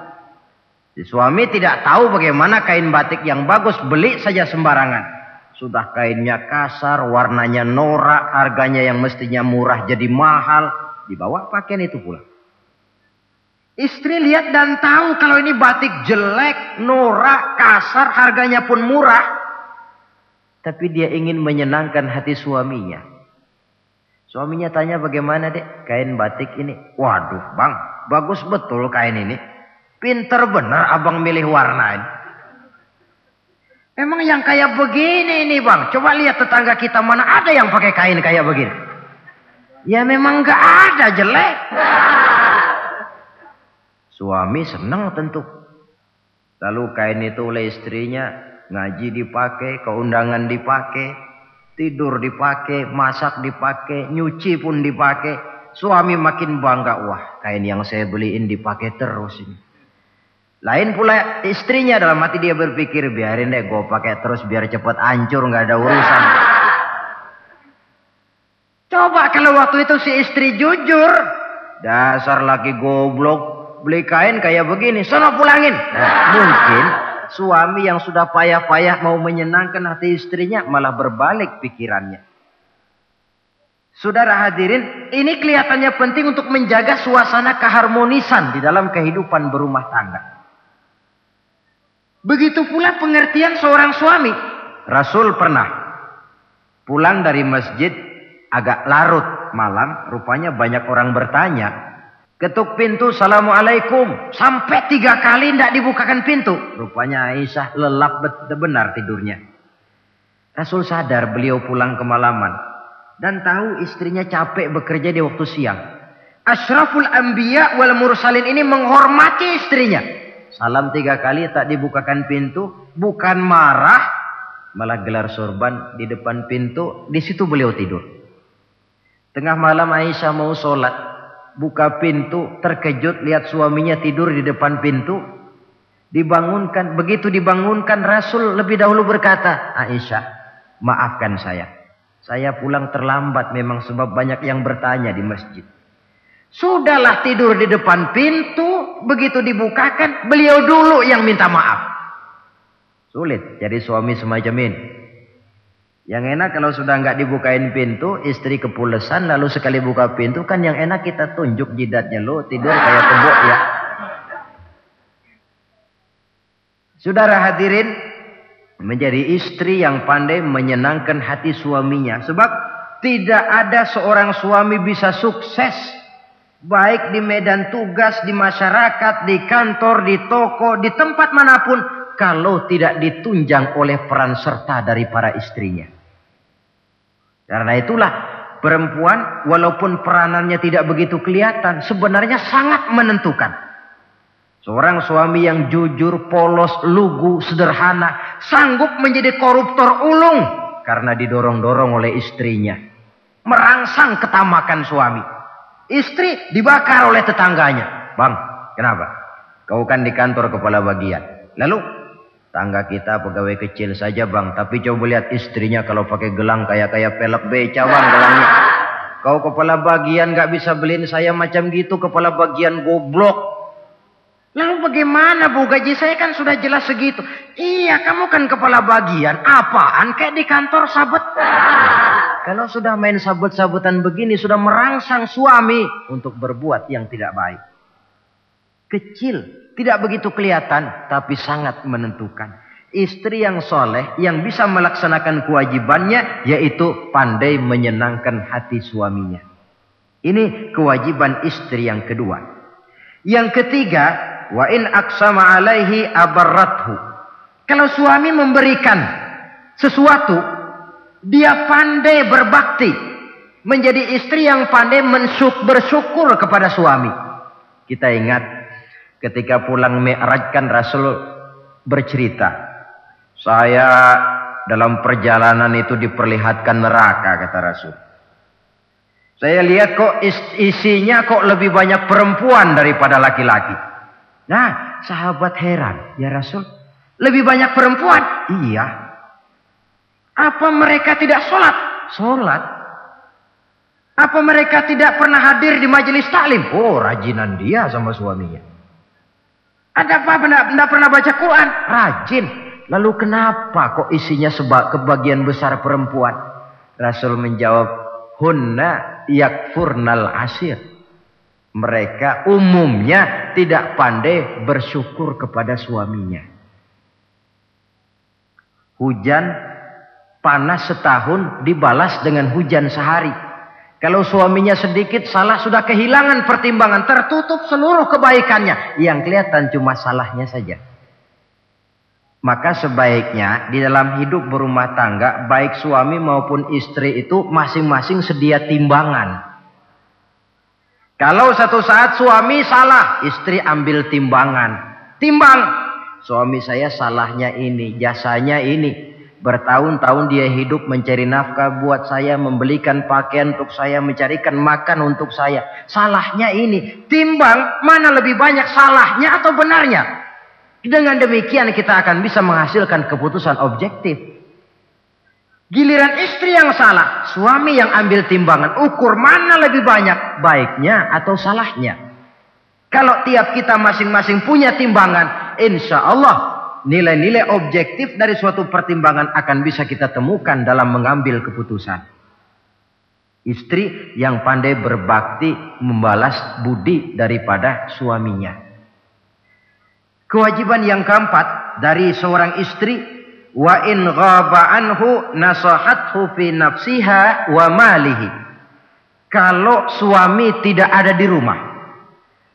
Si suami tidak tahu bagaimana kain batik yang bagus, beli saja sembarangan. Sudah kainnya kasar, warnanya norak, harganya yang mestinya murah jadi mahal. Dibawa pakaian itu pula. Istri lihat dan tahu kalau ini batik jelek, norak, kasar, harganya pun murah. Tapi dia ingin menyenangkan hati suaminya. Suaminya tanya bagaimana dek kain batik ini. Waduh bang, bagus betul kain ini. Pinter bener abang milih warna ini. Emang yang kayak begini ini bang. Coba lihat tetangga kita mana ada yang pakai kain kayak begini. Ya memang gak ada jelek. Suami senang tentu. Lalu kain itu oleh istrinya ngaji dipakai, keundangan dipakai, tidur dipakai, masak dipakai, nyuci pun dipakai. Suami makin bangga, wah kain yang saya beliin dipakai terus ini. Lain pula istrinya dalam hati dia berpikir biarin deh gue pakai terus biar cepet hancur nggak ada urusan. Coba kalau waktu itu si istri jujur, dasar laki goblok beli kain kayak begini, sono pulangin. Nah, mungkin suami yang sudah payah-payah mau menyenangkan hati istrinya malah berbalik pikirannya. Saudara hadirin, ini kelihatannya penting untuk menjaga suasana keharmonisan di dalam kehidupan berumah tangga. Begitu pula pengertian seorang suami. Rasul pernah pulang dari masjid agak larut malam, rupanya banyak orang bertanya. Ketuk pintu, Assalamualaikum. Sampai tiga kali tidak dibukakan pintu. Rupanya Aisyah lelap benar tidurnya. Rasul sadar beliau pulang kemalaman. Dan tahu istrinya capek bekerja di waktu siang. Ashraful Anbiya wal Mursalin ini menghormati istrinya. Salam tiga kali tak dibukakan pintu, bukan marah, malah gelar sorban di depan pintu, di situ beliau tidur. Tengah malam Aisyah mau sholat, buka pintu, terkejut lihat suaminya tidur di depan pintu, dibangunkan, begitu dibangunkan Rasul lebih dahulu berkata, Aisyah, maafkan saya, saya pulang terlambat memang sebab banyak yang bertanya di masjid. Sudahlah tidur di depan pintu, begitu dibukakan, beliau dulu yang minta maaf. Sulit jadi suami semacam ini. Yang enak kalau sudah nggak dibukain pintu, istri kepulesan, lalu sekali buka pintu kan yang enak kita tunjuk jidatnya lo tidur kayak tembok ya. Saudara hadirin, menjadi istri yang pandai menyenangkan hati suaminya. Sebab tidak ada seorang suami bisa sukses baik di medan tugas, di masyarakat, di kantor, di toko, di tempat mana pun kalau tidak ditunjang oleh peran serta dari para istrinya. Karena itulah perempuan walaupun peranannya tidak begitu kelihatan sebenarnya sangat menentukan. Seorang suami yang jujur, polos, lugu, sederhana, sanggup menjadi koruptor ulung karena didorong-dorong oleh istrinya. Merangsang ketamakan suami. Istri dibakar oleh tetangganya. Bang, kenapa? Kau kan di kantor kepala bagian. Lalu tangga kita pegawai kecil saja bang. Tapi coba lihat istrinya kalau pakai gelang kayak kayak pelek beca bang gelangnya. Kau kepala bagian gak bisa beliin saya macam gitu kepala bagian goblok. Lalu bagaimana bu gaji saya kan sudah jelas segitu. Iya kamu kan kepala bagian. Apaan kayak di kantor sabet. Kalau sudah main sabut-sabutan begini sudah merangsang suami untuk berbuat yang tidak baik. Kecil, tidak begitu kelihatan tapi sangat menentukan. Istri yang soleh yang bisa melaksanakan kewajibannya yaitu pandai menyenangkan hati suaminya. Ini kewajiban istri yang kedua. Yang ketiga, wa in aksama alaihi abarrathu. Kalau suami memberikan sesuatu dia pandai berbakti. Menjadi istri yang pandai mensyuk, bersyukur kepada suami. Kita ingat ketika pulang Mi'raj kan Rasul bercerita. Saya dalam perjalanan itu diperlihatkan neraka kata Rasul. Saya lihat kok isinya kok lebih banyak perempuan daripada laki-laki. Nah, sahabat heran, ya Rasul. Lebih banyak perempuan? Iya, apa mereka tidak sholat? Sholat. Apa mereka tidak pernah hadir di majelis taklim? Oh, rajinan dia sama suaminya. Ada apa? Tidak, pernah baca Quran? Rajin. Lalu kenapa kok isinya sebab kebagian besar perempuan? Rasul menjawab, hunna yakfurnal asir. Mereka umumnya tidak pandai bersyukur kepada suaminya. Hujan panas setahun dibalas dengan hujan sehari. Kalau suaminya sedikit salah sudah kehilangan pertimbangan, tertutup seluruh kebaikannya. Yang kelihatan cuma salahnya saja. Maka sebaiknya di dalam hidup berumah tangga, baik suami maupun istri itu masing-masing sedia timbangan. Kalau satu saat suami salah, istri ambil timbangan. Timbang, suami saya salahnya ini, jasanya ini. Bertahun-tahun dia hidup mencari nafkah buat saya, membelikan pakaian untuk saya, mencarikan makan untuk saya. Salahnya ini. Timbang mana lebih banyak salahnya atau benarnya? Dengan demikian kita akan bisa menghasilkan keputusan objektif. Giliran istri yang salah, suami yang ambil timbangan, ukur mana lebih banyak, baiknya atau salahnya. Kalau tiap kita masing-masing punya timbangan, insya Allah nilai-nilai objektif dari suatu pertimbangan akan bisa kita temukan dalam mengambil keputusan. Istri yang pandai berbakti membalas budi daripada suaminya. Kewajiban yang keempat dari seorang istri wa in ghaba anhu nasahathu fi nafsiha wa malihi. Kalau suami tidak ada di rumah,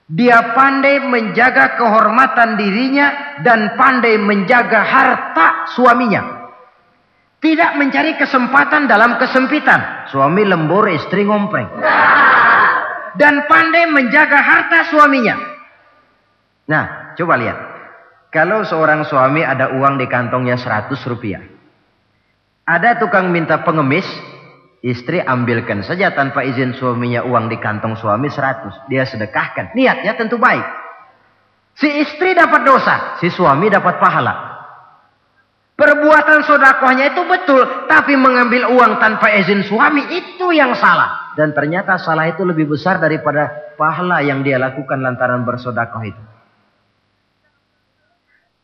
dia pandai menjaga kehormatan dirinya dan pandai menjaga harta suaminya. Tidak mencari kesempatan dalam kesempitan. Suami lembur, istri ngompreng. Dan pandai menjaga harta suaminya. Nah, Coba lihat. Kalau seorang suami ada uang di kantongnya 100 rupiah. Ada tukang minta pengemis, istri ambilkan saja tanpa izin suaminya uang di kantong suami 100. Dia sedekahkan. Niatnya tentu baik. Si istri dapat dosa, si suami dapat pahala. Perbuatan sodakohnya itu betul, tapi mengambil uang tanpa izin suami itu yang salah. Dan ternyata salah itu lebih besar daripada pahala yang dia lakukan lantaran bersodakoh itu.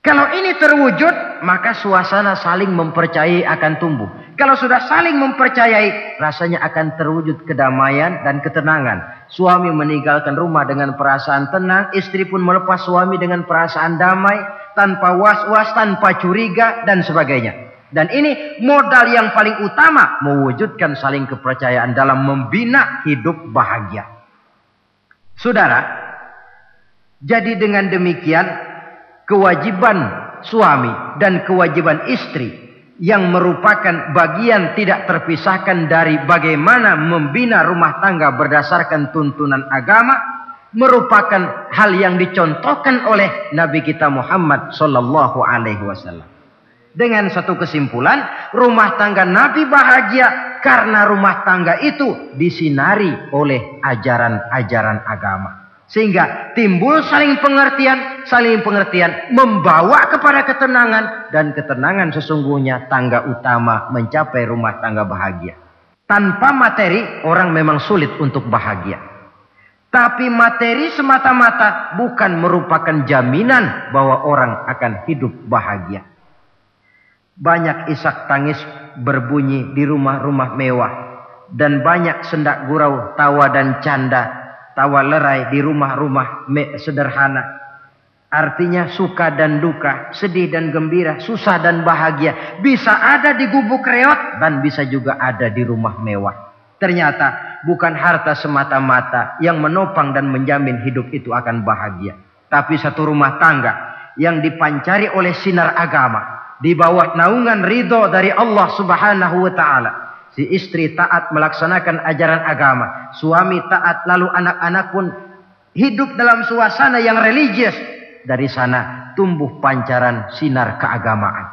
Kalau ini terwujud, maka suasana saling mempercayai akan tumbuh. Kalau sudah saling mempercayai, rasanya akan terwujud kedamaian dan ketenangan. Suami meninggalkan rumah dengan perasaan tenang, istri pun melepas suami dengan perasaan damai, tanpa was-was, tanpa curiga, dan sebagainya. Dan ini modal yang paling utama mewujudkan saling kepercayaan dalam membina hidup bahagia. Saudara, jadi dengan demikian kewajiban suami dan kewajiban istri yang merupakan bagian tidak terpisahkan dari bagaimana membina rumah tangga berdasarkan tuntunan agama merupakan hal yang dicontohkan oleh Nabi kita Muhammad sallallahu alaihi wasallam. Dengan satu kesimpulan, rumah tangga Nabi bahagia karena rumah tangga itu disinari oleh ajaran-ajaran agama. Sehingga timbul saling pengertian, saling pengertian membawa kepada ketenangan dan ketenangan sesungguhnya tangga utama mencapai rumah tangga bahagia. Tanpa materi orang memang sulit untuk bahagia. Tapi materi semata-mata bukan merupakan jaminan bahwa orang akan hidup bahagia. Banyak isak tangis berbunyi di rumah-rumah mewah dan banyak sendak gurau, tawa dan canda tawa lerai di rumah-rumah sederhana. Artinya suka dan duka, sedih dan gembira, susah dan bahagia. Bisa ada di gubuk reot dan bisa juga ada di rumah mewah. Ternyata bukan harta semata-mata yang menopang dan menjamin hidup itu akan bahagia. Tapi satu rumah tangga yang dipancari oleh sinar agama. Di bawah naungan ridho dari Allah subhanahu wa ta'ala Si istri taat melaksanakan ajaran agama. Suami taat lalu anak-anak pun hidup dalam suasana yang religius. Dari sana tumbuh pancaran sinar keagamaan.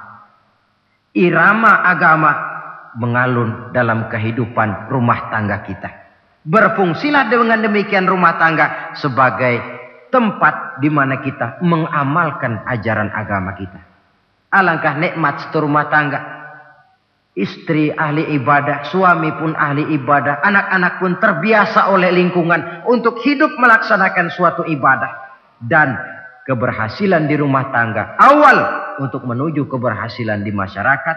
Irama agama mengalun dalam kehidupan rumah tangga kita. Berfungsilah dengan demikian rumah tangga sebagai tempat di mana kita mengamalkan ajaran agama kita. Alangkah nikmat satu rumah tangga Istri ahli ibadah, suami pun ahli ibadah, anak-anak pun terbiasa oleh lingkungan untuk hidup melaksanakan suatu ibadah. Dan keberhasilan di rumah tangga. Awal untuk menuju keberhasilan di masyarakat,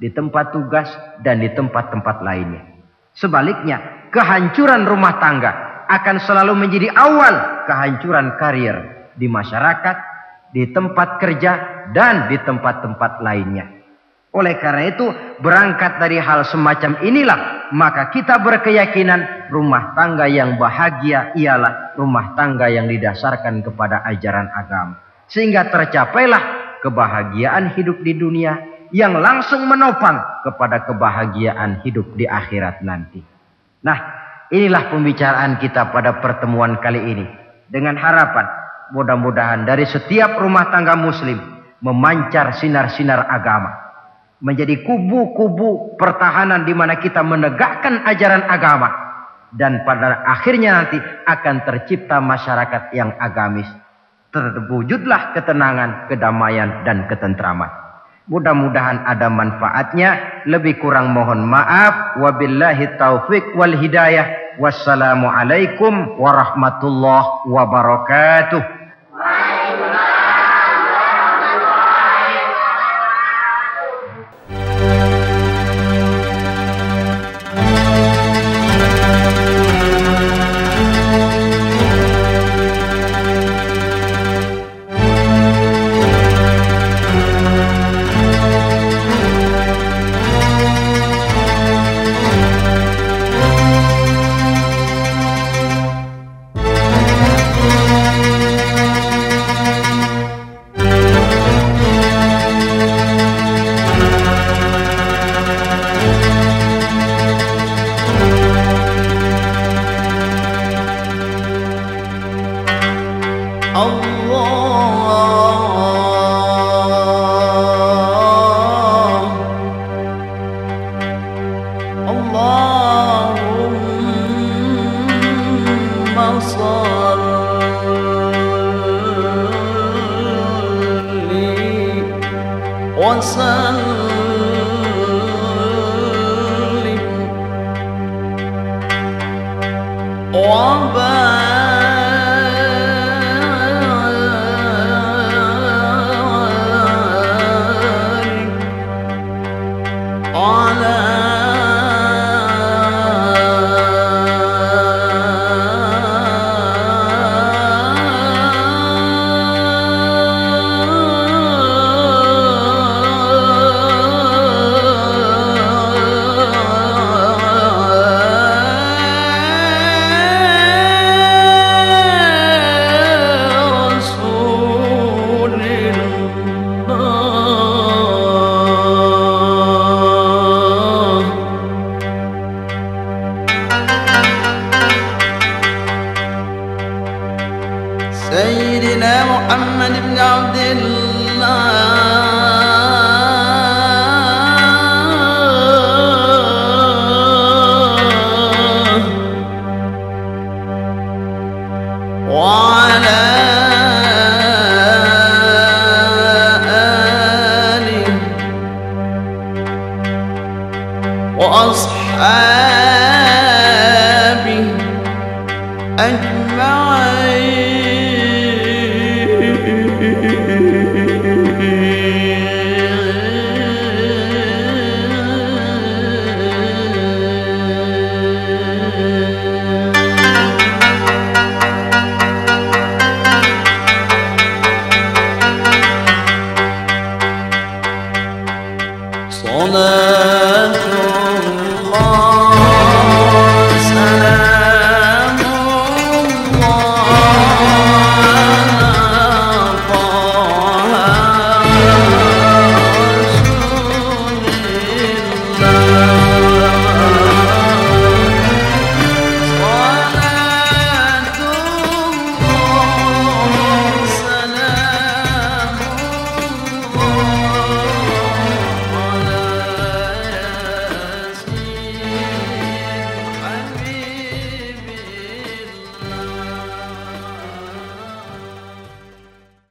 di tempat tugas, dan di tempat-tempat lainnya. Sebaliknya, kehancuran rumah tangga akan selalu menjadi awal kehancuran karir di masyarakat, di tempat kerja, dan di tempat-tempat lainnya. Oleh karena itu, berangkat dari hal semacam inilah, maka kita berkeyakinan rumah tangga yang bahagia ialah rumah tangga yang didasarkan kepada ajaran agama. Sehingga tercapailah kebahagiaan hidup di dunia yang langsung menopang kepada kebahagiaan hidup di akhirat nanti. Nah, inilah pembicaraan kita pada pertemuan kali ini. Dengan harapan mudah-mudahan dari setiap rumah tangga muslim memancar sinar-sinar agama. Menjadi kubu-kubu pertahanan di mana kita menegakkan ajaran agama. Dan pada akhirnya nanti akan tercipta masyarakat yang agamis. Terwujudlah ketenangan, kedamaian, dan ketentraman. Mudah-mudahan ada manfaatnya. Lebih kurang mohon maaf. Wabillahi taufik wal hidayah. Wassalamualaikum warahmatullahi wabarakatuh.